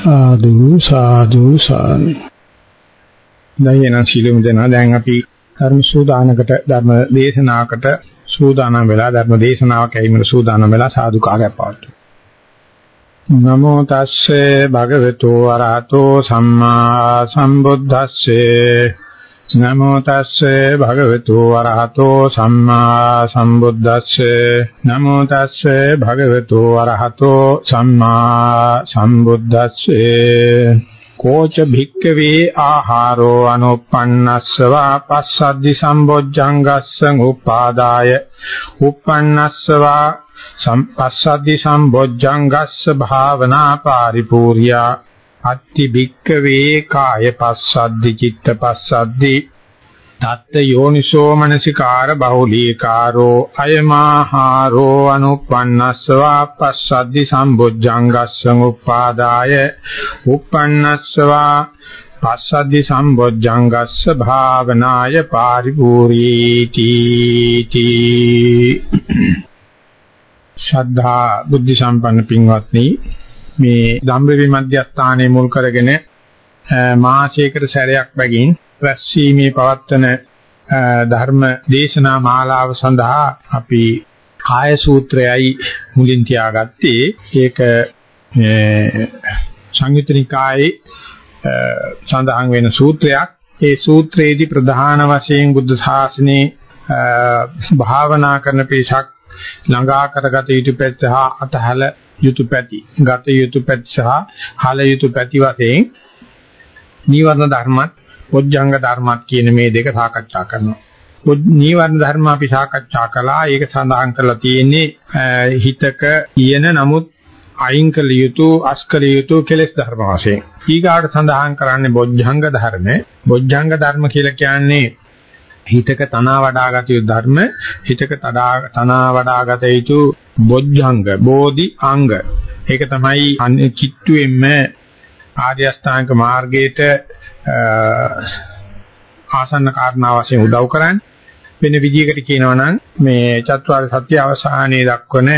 සාදු සාදු සාදු. දැන් සීලමු දෙනා දැන් අපි ධර්ම සූදානකට ධර්ම දේශනාවකට සූදානම් වෙලා ධර්ම දේශනාවක් ඇහිමර සූදානම් වෙලා සාදු කාර්යයක් පවත්වමු. නමෝ තස්සේ භගවතු වරහතෝ සම්මා සම්බුද්දස්සේ. නමෝ තස්සේ භගවතු වරහතෝ සම්මා සම්බුද්දස්සේ නමෝ තස්සේ භගවතු වරහතෝ සම්මා සම්බුද්දස්සේ කෝච භික්කවේ ආහාරෝ අනුප්පන්නස්සවා පස්සද්දි සම්බොජ්ජංගස්ස උපාදාය උප්පන්නස්සවා සම්පස්සද්දි සම්බොජ්ජංගස්ස භාවනා පාරිපූර්යා අත්ති භික්කවේ කාය පස්සද්දි චිත්ත පස්සද්දි තත්ත යෝනිසෝ මනසිකාර බහුලීකාරෝ අයමාහාරෝ අනුප්පන්නස්සවා පස්සද්දි සම්බොජ්ජංගස්සං උපාදාය උප්පන්නස්සවා පස්සද්දි සම්බොජ්ජංගස්ස භාවනාය පාරිපූරීති තී. ශ්‍රද්ධා බුද්ධ සම්පන්න පින්වත්නි මේ ධම්රවි මධ්‍යස්ථානයේ මුල් කරගෙන මාසයකට සැරයක් බැගින් රැස්වීමේ පවත්වන ධර්ම දේශනා මාලාව සඳහා අපි කාය සූත්‍රයයි මුලින් තියාගත්තේ. ඒක සංයුතනිකායේ සඳහන් වෙන සූත්‍රයක්. ඒ සූත්‍රයේදී ප්‍රධාන වශයෙන් බුද්ධ ශාසනයේ භාවනා කරන පිරිසක් ළඟා කරගත යුතු පැත්ත හා අතහල යුතු පැති, ගත යුතු පැති සහ හල යුතු පැති වශයෙන් නීවරණ ධර්මත්, පොඥංග ධර්මත් කියන මේ දෙක සාකච්ඡා කරනවා. නීවරණ ධර්ම අපි සාකච්ඡා කළා. ඒක සඳහන් කරලා තියෙන්නේ හිතක ඊයන නමුත් අයින් කළ යුතු අස්කල යුතු කෙලෙස් ධර්ම වශයෙන්. ඊගාට සඳහන් කරන්නේ බොජ්ජංග ධර්ම. බොජ්ජංග ධර්ම කියලා කියන්නේ හිතක තනවා වඩාගත යුතු ධර්ම හිතක තනවා වඩාගත යුතු බොජ්ජංග බෝධි අංග ඒක තමයි කිට්ටුවෙන්ම ආර්ය අෂ්ටාංග මාර්ගයට ආසන්න කාරණා වශයෙන් උදව් කරන්නේ වෙන විදිහකට කියනවා නම් මේ චතුරාර්ය සත්‍ය අවසානයේ දක්වන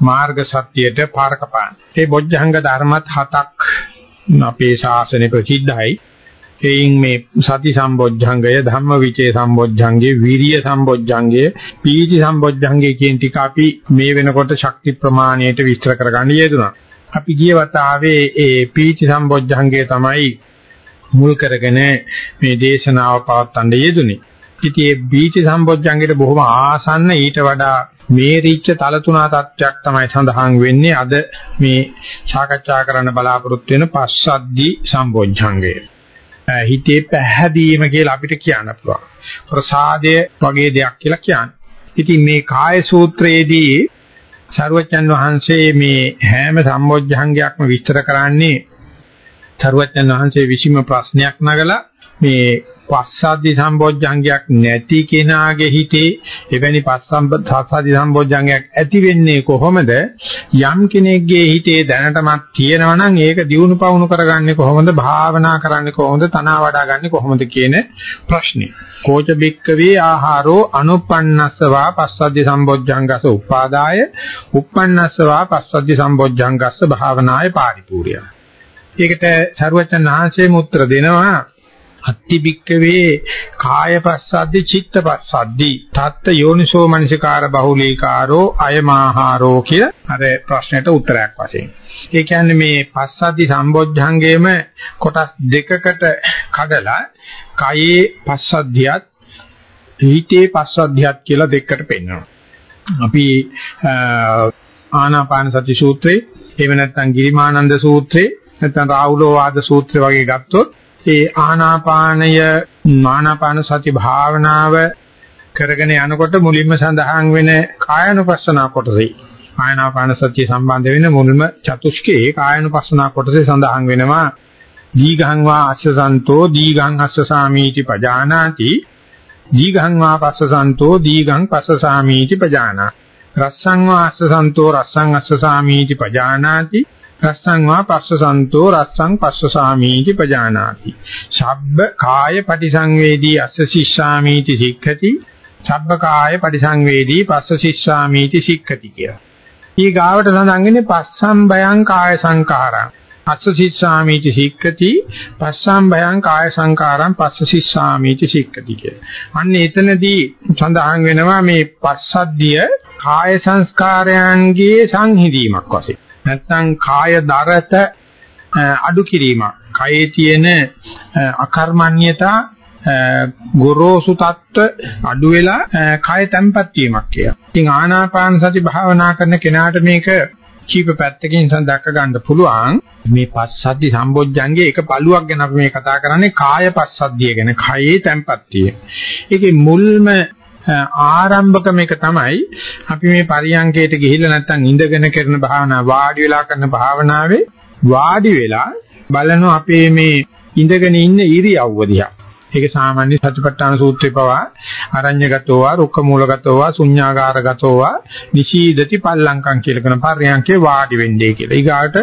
මාර්ග සත්‍යයට පාරකපාන. මේ බොජ්ජංග ධර්මත් හතක් අපේ ශාසනය ප්‍රසිද්ධයි. එයින් මේ සති සම්බොජ්ජංගය ධම්මවිචේ සම්බොජ්ජංගේ විරිය සම්බොජ්ජංගේ පීති සම්බොජ්ජංගේ කියන ටික අපි මේ වෙනකොට ශක්ති ප්‍රමාණයට විස්තර කරගන්න යෙදුණා. අපි ගිය වතාවේ ඒ පීති සම්බොජ්ජංගේ තමයි මුල් කරගෙන මේ දේශනාව පවත්වන්න යෙදුනේ. ඉතින් මේ පීති සම්බොජ්ජංගේට බොහොම ආසන්න ඊට වඩා මේ රීච්ච තල තුනා තත්වයක් තමයි සඳහන් වෙන්නේ අද මේ සාකච්ඡා කරන්න බලාපොරොත්තු වෙන පස්සද්දි සම්බොජ්ජංගය. හිතේ පැහැදීම කියලා අපිට කියන්න පුළුවන්. ප්‍රසාදය වගේ දෙයක් කියලා කියන්නේ. ඉතින් මේ කාය සූත්‍රයේදී සරුවචන් වහන්සේ මේ හැම සම්බොජ්ජංගයක්ම විස්තර කරන්නේ සරුවචන් වහන්සේ විසීම ප්‍රශ්නයක් නගලා මේ පස්සද්ධි සම්බොජ්ජංගයක් නැති කෙනාගේ හිතේ එවැනි පස්සද්ධි සම්බොජ්ජංගයක් ඇති වෙන්නේ කොහොමද? යම් කෙනෙක්ගේ හිතේ දැනටමත් තියෙනවා නම් ඒක දියුණු පවුණු කරගන්නේ කොහොමද? භාවනා කරන්නේ කොහොමද? තනවා වඩා ගන්නේ කොහොමද කියන ප්‍රශ්නේ. කෝච බික්කවේ ආහාරෝ අනුපන්නස්සවා පස්සද්ධි සම්බොජ්ජංගස උපාදාය උප්පන්නස්සවා පස්සද්ධි සම්බොජ්ජංගස්ස භාවනාය පාරිපූර්ය ඒකට සරුවචන් ආංශයේ මුත්‍ර දෙනවා. අත්ති බික්කවේ කාය පස්සද්දි චිත්ත පස්සද්දි තත්ත යෝනිසෝ මනසිකාර බහුලීකාරෝ අයමාහාරෝ කිය අර ප්‍රශ්නෙට උත්තරයක් වශයෙන්. ඒ කියන්නේ මේ පස්සද්දි සම්බොජ්ජංගේම කොටස් දෙකකට කඩලා කයේ පස්සද්ධියත් හිතේ පස්සද්ධියත් කියලා දෙකකට පෙන්වනවා. අපි ආනාපාන සති සූත්‍රේ එහෙම නැත්නම් ගිරිමානන්ද සූත්‍රේ නැත්නම් රාහුලෝ වාද සූත්‍රය වගේ ගත්තොත් ඒ ආනාපානය ආනාපාන සති භාවනාව කරගෙන යනකොට මුලින්ම සඳහන් වෙන කායනුපස්සනා කොටසේ ආනාපාන සතිය සම්බන්ධ වෙන මුල්ම චතුස්කේ කායනුපස්සනා කොටසේ සඳහන් වෙනවා. දීඝං වා අස්සසන්තෝ දීඝං අස්සසාමීති පජානාති. දීඝං වා පස්සසන්තෝ දීඝං පස්සසාමීති පජානා රස්සං වා අස්සසන්තෝ රස්සං අස්සසාමීති පජානාති. රස්සං වා පස්සසන්තෝ රස්සං පස්සසාමීති පජානාති. සබ්බ කාය පටිසංවේදී අස්ස සිස්සාමීති සික්ඛති. සබ්බ කාය පටිසංවේදී පස්ස සිස්සාමීති සික්ඛති කියලා. ඊ ගාවට සඳහන් වෙන්නේ පස්සම් බයං කාය සංඛාරං. අස්ස සිස්සාමීති සික්කති පස්සම් භයං කාය සංකාරං පස්ස සිස්සාමීති සික්කති කිය. අන්න එතනදී සඳහන් වෙනවා මේ පස්සද්ධිය කාය සංස්කාරයන්ගේ සංහිදීමක් වශයෙන්. නැත්නම් කාය දරත අඩු කිරීමක්. කයේ තියෙන අකර්මණ්‍යතා ගොරෝසු තත්ත්ව අඩු වෙලා කය තැම්පත් වීමක් කියලා. ඉතින් ආනාපාන සති භාවනා කරන කෙනාට මේක කීප පැත්තකින් සඳහන් ගන්න පුළුවන් මේ පස්සද්ධි සම්බොජ්ජංගේ එක පළුවක් ගැන අපි මේ කතා කරන්නේ කාය පස්සද්ධිය ගැන කයේ තැම්පත්තිය. ඒකේ මුල්ම ආරම්භකම එක තමයි අපි මේ පරියංකයට ගිහිල්ලා නැත්තම් ඉඳගෙන කරන භාවනා වාඩි වෙලා කරන භාවනාවේ වාඩි වෙලා බලනවා අපේ මේ ඉඳගෙන ඉන්න ඉරියව්ව දිහා. ඒක සාමාන්‍ය සතිපට්ඨාන සූත්‍රේ පවා අරඤ්‍යගතෝවා රුක්කමූලගතෝවා ශුඤ්ඤාගාරගතෝවා නිශීදති පල්ලංකම් කියලා කරන පර්යංකේ වාඩි වෙන්නේ කියලා. ඊගාට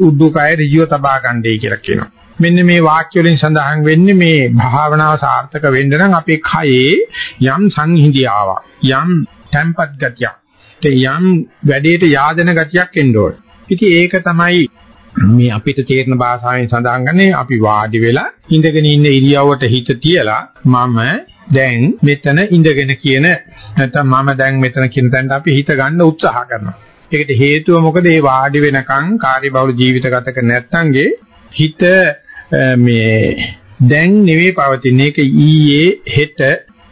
උඩුකය ඍජුව තබා ගන්නයි කියලා කියනවා. මෙන්න මේ වාක්‍ය වලින් සඳහන් වෙන්නේ මේ භාවනාව සාර්ථක වෙන්න නම් අපේ කයේ යම් සංහිඳියාවක් යම් tempat ගතියක් යම් වැඩේට yaadena ගතියක් එන්න ඕනේ. ඉතින් ඒක තමයි මේ අපිට තේරෙන භාෂාවෙන් සඳහන් කරන්නේ අපි වාඩි වෙලා ඉඳගෙන ඉන්න ඉරියව්වට හිත තියලා මම දැන් මෙතන ඉඳගෙන කියන නැත්නම් මම දැන් මෙතන කියන තැනට අපි හිත ගන්න උත්සාහ කරනවා. ඒකට හේතුව මොකද? මේ වාඩි වෙනකන් කාර්යබහුල ජීවිත ගත කර නැත්නම්ගේ හිත මේ දැන් නෙවෙයි පවතින එක ඊයේ හෙට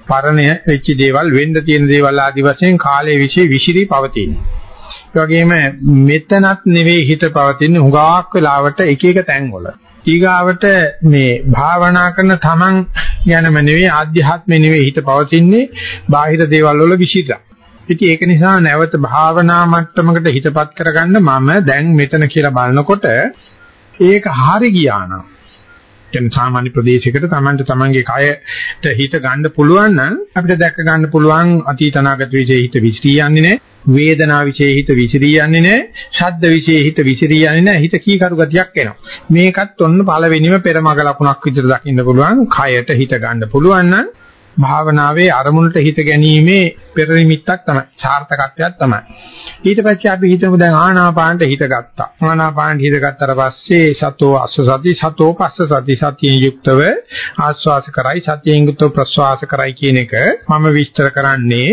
පරණය වෙච්ච දේවල් වෙන්න තියෙන දේවල් ආදි වශයෙන් කාලයේ විශ්ේ විසිරී පවතිනවා. ඒ වගේම මෙතනත් නෙවෙයි හිත පවතින හුඟක් වෙලාවට එක එක තැන්වල. ඊගාවට මේ භාවනා කරන තමන් යනම නෙවෙයි ආධ්‍යාත්මෙ නෙවෙයි හිත පවතින්නේ බාහිර දේවල් වල විසිරලා. ඉතින් ඒක නිසා නැවත භාවනා මට්ටමකට හිතපත් කරගන්න මම දැන් මෙතන කියලා බලනකොට ඒක හරි ගියා නම් කියන්නේ සාමාන්‍ය ප්‍රදේශයකට Tamanට Tamanගේ කයට හිත ගන්න පුළුවන් නම් අපිට දැක ගන්න පුළුවන් අතීත අනාගත විශේෂ හිත විසිරී යන්නේ නැහැ. වේදනා විශේෂ හිත විසිරී යන්නේ නැහැ. ශබ්ද විශේෂ හිත විසිරී යන්නේ නැහැ. හිත කීකරු ගතියක් එනවා. මේකත් ඔන්න පළවෙනිම පෙරමග ලකුණක් විදිහට දකින්න පුළුවන්. කයට හිත ගන්න පුළුවන් නම් භාවනාවේ අරමුණට හිත ගැනීමේ පෙර නිමිත්තක් තමයි සාර්ථකත්වයක් තමයි. ඊට පස්සේ අපි හිතමු දැන් ආනාපානට හිත ගත්තා. ආනාපානට හිත ගත්තට පස්සේ සතෝ අස්ස සති සතෝ පස්ස සති සතියෙන් යුක්තව ආස්වාස කරයි සතියෙන් යුක්තව ප්‍රස්වාස කරයි කියන එක මම විස්තර කරන්නේ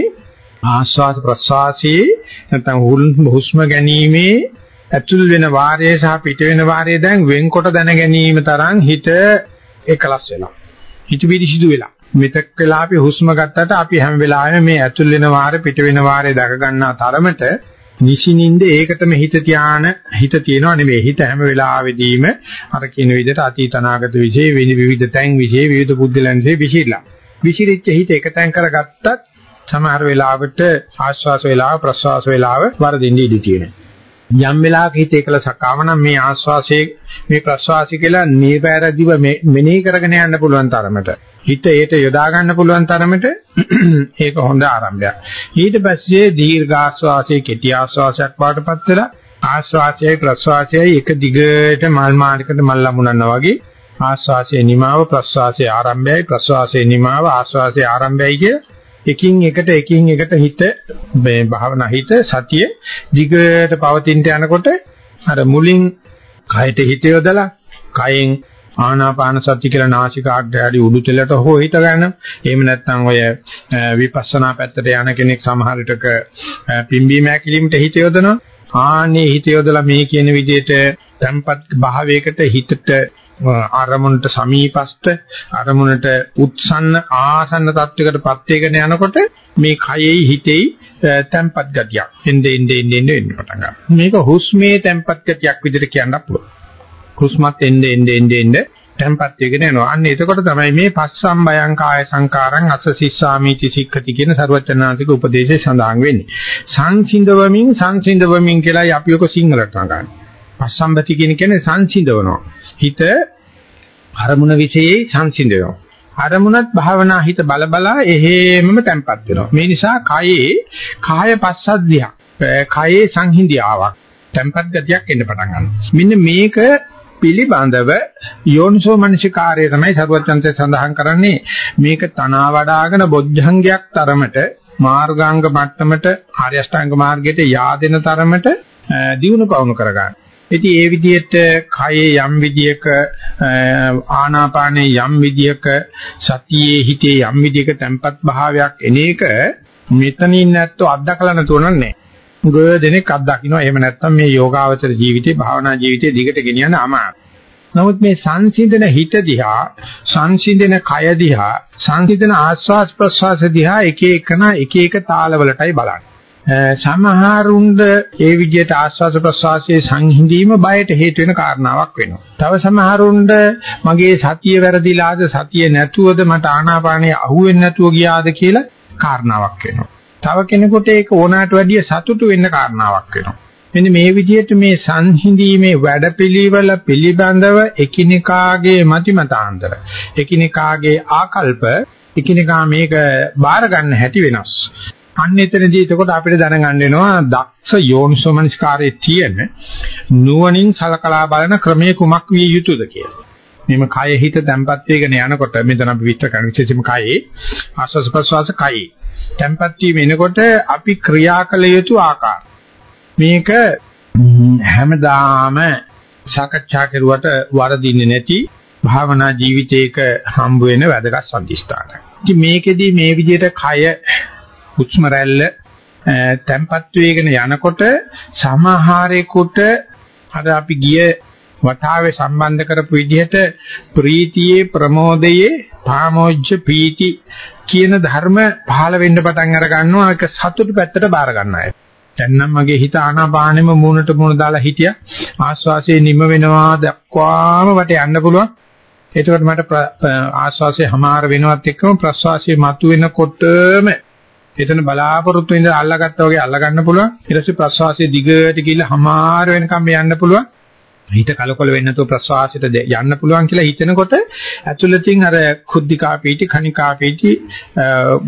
ආස්වාස ප්‍රස්වාසී නැත්නම් හුස්ම ගැනීමේ ඇතුල් වෙන වාරය සහ පිට වෙන වාරය දැන් වෙන්කොට දැන ගැනීම තරම් හිත එකලස් වෙනවා. හිත පිරිසිදු වෙලා. මෙතෙක් වෙලා අපි හුස්ම ගත්තට අපි හැම වෙලාවෙම මේ ඇතුල් වෙන වාරේ පිට වෙන වාරේ දක ගන්නා තරමට නිසිනින්ද ඒකටම හිත තියාන හිත තියනවා නෙමෙයි හිත හැම වෙලාවෙදීම අර කියන විදිහට අතීත අනාගත વિશે විවිධ තැන් વિશે විවිධ බුද්ධලන් વિશે විසිරලා විසිරිච්ච හිත එක තැන් කරගත්තත් සමහර වෙලාවට ආශ්වාස වේලාව ප්‍රශ්වාස වේලාව වරදින්න ඉඩ තියෙනවා යම් වෙලාවක හිත එකලසක් ආවනම් මේ ආශ්වාසයේ මේ ප්‍රශ්වාසය කියලා නීපෑරදිව මෙනෙහි කරගෙන යන්න පුළුවන් තරමට හිත ඒට යොදා ගන්න පුළුවන් තරමට ඒක හොඳ ආරම්භයක්. ඊට පස්සේ දීර්ඝ ආශ්වාසයේ කෙටි ආශ්වාසයක් වඩපත් වෙලා ආශ්වාසයයි ප්‍රශ්වාසයයි එක දිගට මල් මාර්ගයකට මල් ලැබුණා වගේ ආශ්වාසයේ නිමාව ප්‍රශ්වාසයේ ආරම්භයයි ප්‍රශ්වාසයේ නිමාව ආශ්වාසයේ ආරම්භයයි කිය එකින් එකට එකින් එකට හිත මේ භාවනා හිත සතිය දිගට පවතිනට යනකොට අර මුලින් කයට හිත යොදලා කයෙන් ආනාපාන සති කියලා නාසිකාග්‍රයඩි උඩු තෙලට හෝ හිත ගන්න. එහෙම නැත්නම් ඔය විපස්සනා පැත්තට යන කෙනෙක් සමහර විටක පිම්බීම ඇකිලිමට හිත යොදනවා. ආනේ හිත යොදලා මේ කියන විදිහට tempat භාවයකට හිතට අරමුණට සමීපස්ත අරමුණට උත්සන්න ආසන්න තත්වයකටපත් වෙගෙන යනකොට මේ කයෙහි හිතෙහි tempat ගතියක් එnde ende ende ende වෙන්න පටන් ගන්නවා. මේක හුස්මේ tempat ගතියක් විදිහට කියන්න පුළුවන්. හුස්මත් එnde ende ende ende tempat වෙගෙන යනවා. අන්න එතකොට තමයි මේ පස්සම්බයං කාය සංකාරං අස්ස සිස්සාමිති සික්ඛති කියන ਸਰවචනාන්තික උපදේශය සඳහන් වෙන්නේ. සංසිඳවමින් සංසිඳවමින් කියලායි අපි ඔක සිංහලට නගන්නේ. පස්සම්බති කියන කියන්නේ සංසිඳවනවා. හිත අරමුණ විශේෂයි සංසිඳනවා. අරමුණත් භාවනා හිත බල බලා එහෙමම තැම්පත් වෙනවා. මේ නිසා කයේ කාය පස්සද්ධියක්, කයේ සංහිඳියාවක්, තැම්පත් ගතියක් එන්න පටන් ගන්නවා. මෙන්න මේක පිළිබඳව යෝනිසෝ මනසිකාර්යය තමයි සරුවචන්තය සඳහන් කරන්නේ මේක තනවා වඩාගෙන බොද්ධංගයක් තරමට මාර්ගාංග මට්ටමට ආර්ය අෂ්ටාංග මාර්ගයට yaadෙන තරමට දියුණු පවුණු කරගන්න. ඉතින් ඒ විදිහට කයේ යම් විදියක ආනාපානයේ යම් විදියක සතියේ හිතේ යම් විදියක තැම්පත් භාවයක් එන එක මෙතනින් නැත්තෝ අත්දකලා නැතුව නෑ. ගොඩ දෙනෙක් අත්දකින්නවා. එහෙම නැත්නම් මේ යෝගාවචර ජීවිතේ භාවනා ජීවිතේ දිගට ගෙනියන්න අමාරුයි. නමුත් මේ සංසිඳන හිත දිහා සංසිඳන කය දිහා සංසිඳන ආස්වාස් ප්‍රස්වාස දිහා එක එකන එක එක තාලවලටයි බලන්නේ. සමහරුන්ද ඒ විදිහට ආස්වාද ප්‍රසවාසයේ සංහිඳීම බයට හේතු වෙන කාරණාවක් වෙනවා. තව සමහරුන්ද මගේ සතිය වැරදිලාද සතිය නැතුවද මට ආනාපානිය අහුවෙන්නේ නැතුව ගියාද කියලා කාරණාවක් වෙනවා. තව කෙනෙකුට ඒක ඕනාට වැඩිය සතුටු වෙන්න කාරණාවක් වෙනවා. මෙන්න මේ විදිහට මේ සංහිඳීමේ වැඩපිළිවෙල පිළිබඳව එකිනෙකාගේ මතිමතාන්තර එකිනෙකාගේ ආකල්ප එකිනෙකා මේක බාර ගන්න හැටි වෙනස්. අන්න එතනදී එතකොට අපිට දැනගන්න වෙනවා දක්ෂ යෝනිසෝමනස්කාරයේ තියෙන නුවණින් සලකලා බලන ක්‍රමයේ කුමක් විය යුතුද කියලා. මෙම කය හිත තැම්පත් වෙගෙන යනකොට මෙතන අපි විස්තර කරන විශේෂම කයේ ආස්වාස් ප්‍රස්වාස කයේ තැම්පත් වීම එනකොට අපි ක්‍රියා කළ යුතු ආකාර. මේක හැමදාම සාකච්ඡා කරුවට වරදින්නේ නැති භාවනා ජීවිතයක හම්බ වෙන වැදගත් සම්දිස්ථානක්. ඉතින් මේකෙදි මේ විදිහට කය හුස්ම රැල්ල තැම්පත් වේගෙන යනකොට සමහරෙකුට අර අපි ගිය වතාවේ සම්බන්ධ කරපු විදිහට ප්‍රීතියේ ප්‍රමෝදයේ පාමෝජ්ජ පීති කියන ධර්ම පහළ වෙන්න පටන් අර ගන්නවා ඒක සතුටු පැත්තට බාර ගන්න අය. දැන් නම් මගේ හිත ආනාපානෙම මූණට මූණ දාලා හිටියා ආස්වාසියේ නිම වෙනවා දක්වාම වට යන්න පුළුවන්. එතකොට මට ආස්වාසියේ හමාර වෙනවත් එක්කම ප්‍රස්වාසියේ මතු වෙනකොටම එතන බලාපොරොත්තු වෙන අල්ලගත්තා වගේ අල්ලගන්න පුළුවන්. ඊට පස්සේ ප්‍රශ්වාසයේ දිගට ගිහිල්ලා හමාර වෙනකම් යන්න පුළුවන්. හිත කලකොල වෙන්නේ නැතුව ප්‍රශ්වාසයට යන්න පුළුවන් කියලා හිතනකොට ඇතුළතින් අර කුද්ධිකා පීටි කණිකා පීටි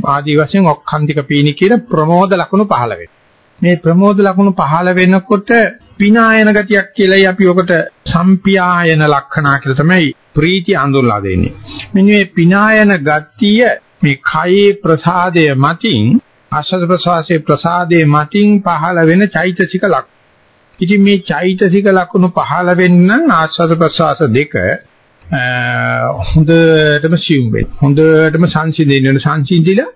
ආදී වශයෙන් ඔක්ඛන්තික පීනි කියන ප්‍රමෝද ලක්ෂණ පහළ වෙනවා. මේ ප්‍රමෝද ලක්ෂණ පහළ වෙනකොට පිනායන ගතියක් කියලායි අපි ඔකට සම්පියායන ලක්ෂණා කියලා තමයි ප්‍රීති අඳුරලා දෙන්නේ. මෙන්න මේ පිනායන ගතිය මේ කයේ ප්‍රසාදය මතින් ආශ්වාස ප්‍රශ්වාසයේ ප්‍රසාදයේ මතින් පහළ වෙන චෛතසික ලක්ෂණ. ඉතින් මේ චෛතසික ලක්ෂණ පහළ වෙන්න ආශ්වාස ප්‍රශ්වාස දෙක හොඳටම සියුම් වෙන්න. හොඳටම සංසිඳෙන්න වෙන සංසිඳිලා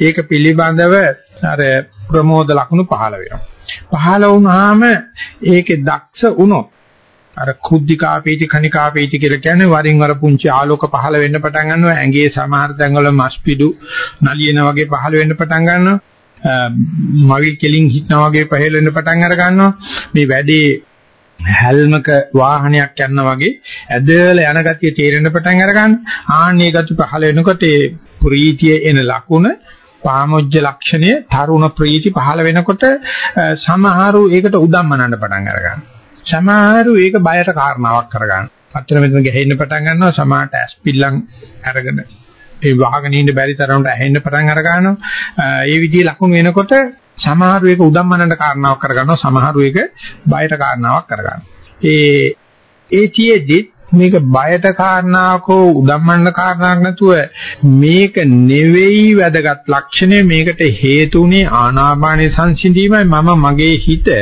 ඒක පිළිබඳව අර ප්‍රමෝද ලක්ෂණ පහළ වෙනවා. පහළ වුණාම ඒකේ දක්ෂ වුණොත් අර කුද්ධිකාපීති කණිකාපීති කියලා කියන්නේ වරින් වර පුංචි ආලෝක පහළ වෙන්න පටන් ගන්නවා. ඇඟේ සමහර තැන්වල මස් පිඩු නලියන වගේ පහළ වෙන්න පටන් ගන්නවා. මවිල් කෙලින් හිටනා වගේ පහළ වෙන්න පටන් අර ගන්නවා. මේ වැඩේ හැල්මක වාහනයක් යනවා වගේ ඇදලා යන ගතිය තේරෙන්න පටන් අර ගන්න. ආන්නේ ගති පහළ වෙනකොට ඒ ප්‍රීතිය එන ලකුණ පාමොජ්ජ ලක්ෂණය තරුණ ප්‍රීති පහළ වෙනකොට සමහරු ඒකට උදම්මනන්න පටන් අර ගන්නවා. සමහරු ඒක බයට කාරණාවක් කරගන්න. අතන මෙතන ගහෙන්න පටන් ගන්නවා සමාහට ඇස්පිල්ලම් අරගෙන ඒ වහගෙන ඉන්න බැරි තරමට ඇහෙන්න පටන් අර ගන්නවා. ඒ විදිහේ ලකුණු වෙනකොට සමහරු ඒක උදම්මනට කාරණාවක් කරගන්නවා සමහරු ඒක බයට කාරණාවක් කරගන්නවා. ඒ ඒතියෙදි මේක බයට කාරණාවකෝ උදම්මන්න කාරණාවක් නැතුව මේක නෙවෙයි වැදගත් ලක්ෂණය මේකට හේතුුනේ ආනාපානේ සංසිඳීමයි මම මගේ හිත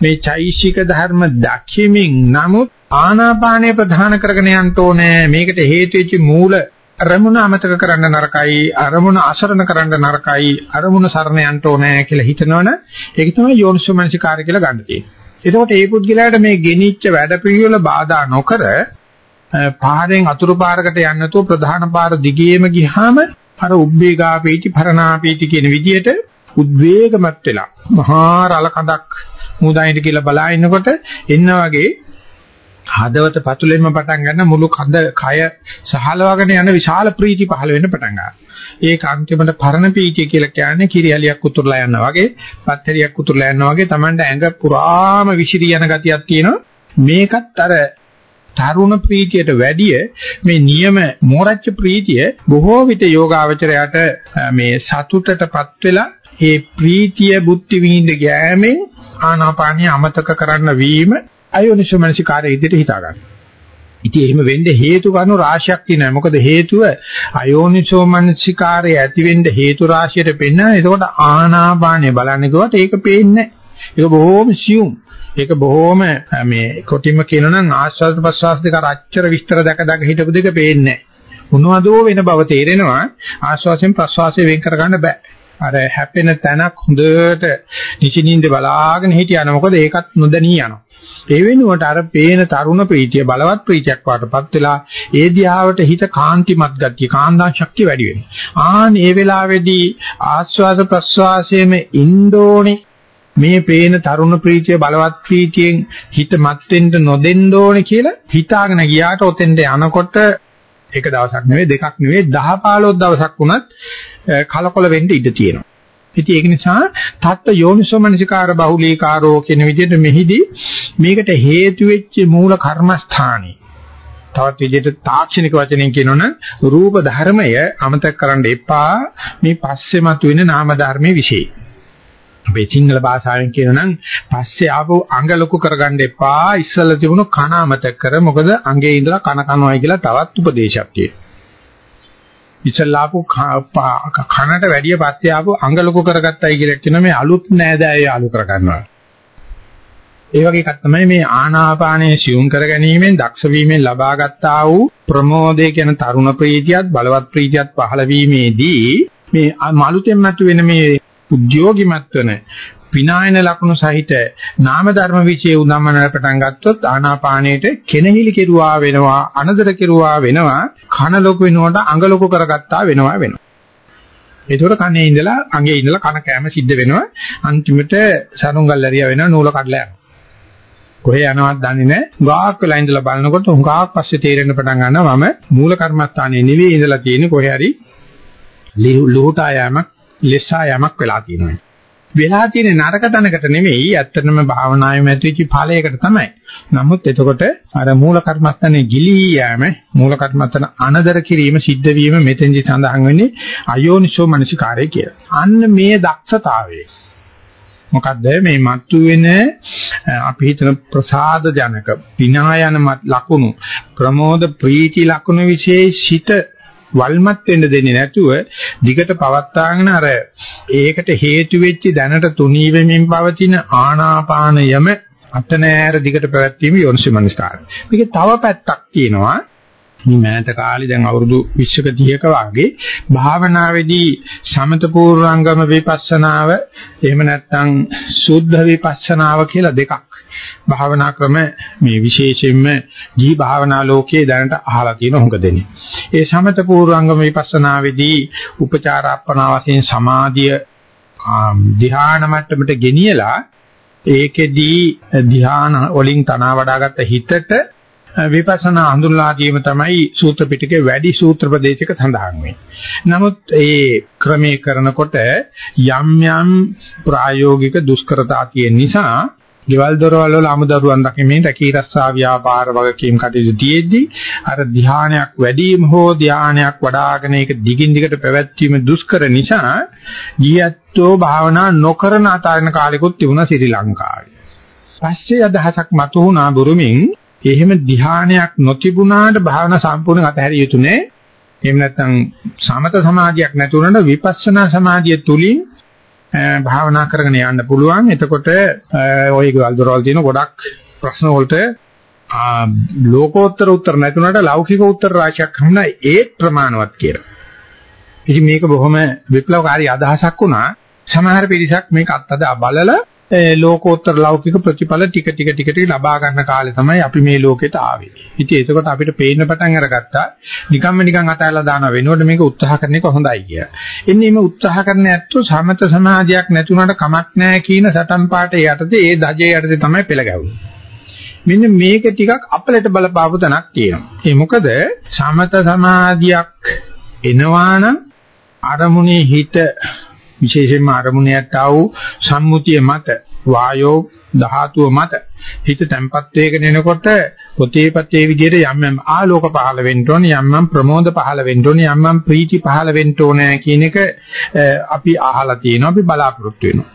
මේ චෛසික ධර්ම දක්ෂමින් නමුත් ආනාපානය ප්‍රධාන කරගෙන යන්න ඕනේ මේකට හේතු වෙච්ච මූල අරමුණ අමතක කරන්න නරකයි අරමුණ අසරණ කරන්න නරකයි අරමුණ සරණ යන්න ඕනේ කියලා හිතනවනේ ඒක තමයි යෝනිසෝමනසිකාරය කියලා ගන්න තියෙන්නේ. එතකොට ඒ පුද්ගලයාට මේ ගෙනිච්ච වැඩපිළිවෙල බාධා නොකර පාරෙන් අතුරු පාරකට යන්න නැතුව ප්‍රධාන පාර දිගේම ගියාම අර උබ්බේගාපීටි පරණාපීටි කියන විදිහට උද්වේගමත් වෙලා මහා රළ කඳක් මුදායින්ට කියලා බලා ඉන්නකොට එන්න වගේ හදවත පතුලෙන්ම පටන් ගන්න මුළු කඳ කය සහලවගෙන යන විශාල ප්‍රීති පහළ වෙන්න පටන් ගන්නවා. ඒක අන්තිමට පරණ පීතිය කියලා කියන්නේ කිරියලියක් උතුරලා යනවා වගේ, පත්තරියක් උතුරලා යනවා වගේ Tamanda ඇඟ පුරාම විසිරී යන ගතියක් තියෙනවා. මේකත් අර තරුණ ප්‍රීතියට වැඩිය මේ නියම මෝරච්ච ප්‍රීතිය බොහෝ විට යෝගාවචරයට මේ සතුටටපත් වෙලා ඒ ප්‍රීතිය බුද්ධි විඳ ගෑමෙන් ආනාපානිය අමතක කරන්න වීම අයෝනිසෝමනසිකාරය ඉදිරියට හිතා ගන්න. ඉතින් එහෙම වෙන්න හේතු කරුණු රාශියක් තියෙනවා. මොකද හේතුව අයෝනිසෝමනසිකාරය ඇති වෙන්න හේතු රාශියට පෙන්නන. එතකොට ආනාපානිය බලන්න ගියොත් ඒක පේන්නේ ඒක බොහොම සියුම්. ඒක බොහොම මේ කොටිම කියනනම් ආස්වාද ප්‍රසවාස දෙක අච්චර විස්තර දැක දැක හිටපු දෙක පේන්නේ නැහැ. මොනවදෝ වෙන බව තේරෙනවා ආස්වාසයෙන් ප්‍රසවාසයෙන් වෙන් කරගන්න බෑ. අර හැපෙන තැනක් හොඳට නිසින්ින්ද බලාගෙන හිටියන මොකද ඒකත් නොදැනී යනවා. ඒ වෙනුවට අර පේන තරුණ ප්‍රීතිය බලවත් ප්‍රීතියක් වටපත් වෙලා ඒ දිහාවට හිත කාන්තිමත් ගතිය කාන්දා ශක්තිය වැඩි වෙනවා. ආන් ඒ වෙලාවේදී ආස්වාද ප්‍රස්වාසයේම ඉන්දෝනේ මේ පේන තරුණ ප්‍රීතිය බලවත් ප්‍රීතියෙන් හිත මත් වෙන්න නොදෙන්න ඕනේ කියලා හිතාගෙන ගියාට ඔතෙන්ට යනකොට එක දවසක් නෙවෙයි දෙකක් නෙවෙයි 10 15 දවසක් වුණත් කලකොල වෙන්න ඉඩ තියෙනවා. ඉතින් ඒක නිසා තත්ත්ව යෝනිසෝමනසිකාර බහුලීකාරෝ කියන විදිහට මෙහිදී මේකට හේතු වෙච්ච මූල කර්මස්ථානේ තවත් විදිහට තාක්ෂණික වචනෙන් කියනවනම් රූප ධර්මය අමතක කරන්න එපා මේ පස්සේ මතුවෙන නාම ධර්මයේ විශේෂයි. අපේ සිංහල භාෂාවෙන් කියනනම් පස්සේ ආපහු අඟ ලොකු කරගන්න එපා ඉස්සලා තිබුණු කන අමතක කර මොකද අඟේ ඉඳලා කන කනවයි කියලා තවත් උපදේශයක් තියෙනවා. ඉස්සලාපු කනට වැඩිය පස්සේ ආපු අඟ ලොකු කරගත්තයි කියලා කියන මේ අලුත් නෑදෑය යාලු කරගන්නවා. ඒ වගේ එකක් තමයි මේ ආනාපානයේ සියුම් කර ගැනීමෙන් දක්ෂ වීමෙන් ලබාගත්තා වූ ප්‍රමෝදය කියන තරුණ ප්‍රීතියත් බලවත් ප්‍රීතියත් පහළ වීමේදී මේ මලුතෙන් මතුවෙන මේ උද්‍යෝගිමත් වෙන පිනායන ලක්ෂණ සහිත නාම ධර්ම વિશે උනමන පටන් ගත්තොත් ආනාපානයේට කෙනෙහිලි කෙරුවා වෙනවා අනදර කෙරුවා වෙනවා කන ලොකු වෙනකොට අඟ ලොකු කරගත්තා වෙනවා වෙනවා ඒතකොට කනේ ඉඳලා අඟේ ඉඳලා කන කැම සිද්ධ වෙනවා අන්තිමට සරුංගල්ලරියා වෙනවා නූල කඩලා යනවා කොහේ යනවද දන්නේ නැහැ. ගාක් වෙලා ඉඳලා බලනකොට උංගාක් පස්සේ තේරෙන්න පටන් ගන්නවා මම මූල කර්මස්ථානයේ නෙවෙයි ඉඳලා තියෙන්නේ කොහේ හරි ලුහුටා යෑමක් ලෙසා යෑමක් වෙලා තියෙනවා. වෙලා තියෙන නරක තැනකට නෙවෙයි ඇත්තටම භාවනාවේ ඇතිවෙච්ච ඵලයකට තමයි. නමුත් එතකොට අර මූල කර්මස්ථානේ ගිලී යෑම මූල කර්මස්ථාන අනදර කිරීම සිද්ධ වීම මෙතෙන්දි සඳහන් වෙන්නේ අයෝනිසෝ මනසිකාරය කියලා. අන්න මේ දක්ෂතාවය මොකද්ද මේ මත්තු වෙන අපි හිතන ප්‍රසාද ජනක විනායන ලකුණු ප්‍රමෝද ප්‍රීති ලකුණු විශේෂිත වල්මත් වෙන්න දෙන්නේ නැතුව දිගට පවත්වාගෙන අර ඒකට හේතු වෙච්ච දැනට තුනී වෙමින් පවතින ආනාපානයම අත නෑර දිගට පැවැත්වීම යොන්සිමනස්කාරය. මේකේ තව පැත්තක් තියෙනවා. මේ මෑත කාලේ දැන් අවුරුදු 20ක 30ක වාගේ භාවනාවේදී සමත පූර්වංගම විපස්සනාව එහෙම නැත්නම් සුද්ධ විපස්සනාව කියලා දෙකක් භාවනා ක්‍රම මේ විශේෂයෙන්ම ජී භාවනා ලෝකයේ දැනට අහලා තියෙන හොඟ දෙන්නේ. ඒ සමත පූර්වංගම විපස්සනාවේදී උපචාර අපනා වශයෙන් සමාධිය ධ්‍යාන මට්ටමට ගෙනියලා ඒකෙදී ධ්‍යාන වලින් තනවා වඩාගත්ත හිතට විපස්සනා හඳුන්ලා දීම තමයි සූත්‍ර පිටකේ වැඩි සූත්‍ර ප්‍රදේශයක සඳහන් වෙන්නේ. නමුත් ඒ ක්‍රමයේ කරනකොට යම් යම් ප්‍රායෝගික දුෂ්කරතා තියෙන නිසා ගෙවල් දොරවල් වල අමුදරුවන් දකිමින් රැකී රස්සා ව්‍යාපාර වගකීම් කටයුතු තියෙද්දි අර ධානයක් වැඩිම හෝ ධානයක් වඩාගෙන ඒක දිගින් දිගට පැවැත්වීම දුෂ්කර නිසා ගියත්තෝ භාවනා නොකරන අතාරින කාලෙකුත් තිබුණා ශ්‍රී ලංකාවේ. පස්සේ අදහසක් මතු වුණා බුරුමින් එහෙම ධානයක් නොතිබුණාට භාවනා සම්පූර්ණ අතහැරිය යුතු නෑ. එහෙම නැත්නම් සමත සමාධියක් නැතුණාට විපස්සනා සමාධිය තුලින් භාවනා කරගෙන යන්න පුළුවන්. එතකොට ওই ගෙවල් දොරවල් තියෙන ගොඩක් ප්‍රශ්න වලට ලෝකෝත්තර උත්තර නැතුණට ලෞකික උත්තර රාශියක් හම්ුණා ඒ ප්‍රමාණවත් කියලා. ඉතින් මේක බොහොම විප්ලවකාරී අදහසක් වුණා. සමහර පිරිසක් මේක අත්අද බලලා ලෝකෝත්තර ලෞකික ප්‍රතිඵල ටික ටික ටික ටික ලබා ගන්න කාලේ තමයි අපි මේ ලෝකෙට ආවේ. ඉතින් එතකොට අපිට පේන්න පටන් අරගත්තා නිකම්ම නිකන් අතහැරලා දාන වෙනකොට මේක උත්සාහ කරන එක හොඳයි කියලා. එන්නේ මේ උත්සාහ කරන ඇත්තෝ සමත සමාධියක් නැතුණට කමක් නැහැ කියන සටන් පාට යටතේ ඒ දජේ යටතේ තමයි පෙළ ගැහුනේ. මෙන්න මේක ටිකක් අපලට බලපාපු තැනක් තියෙනවා. ඒ මොකද සමත සමාධියක් එනවානම් අරමුණේ හිත විශේෂයෙන්ම අරමුණයට ආ වූ සම්මුතිය මත වායෝ ධාතුව මත හිත තැම්පත් වේගෙන එනකොට පොතේ පතේ විදිහට යම් යම් ආලෝක පහළ වෙන්න ඕනේ යම් යම් ප්‍රමෝද පහළ වෙන්න ඕනේ යම් යම් ප්‍රීති පහළ වෙන්න ඕනේ කියන එක අපි අහලා තියෙනවා අපි බලාපොරොත්තු වෙනවා.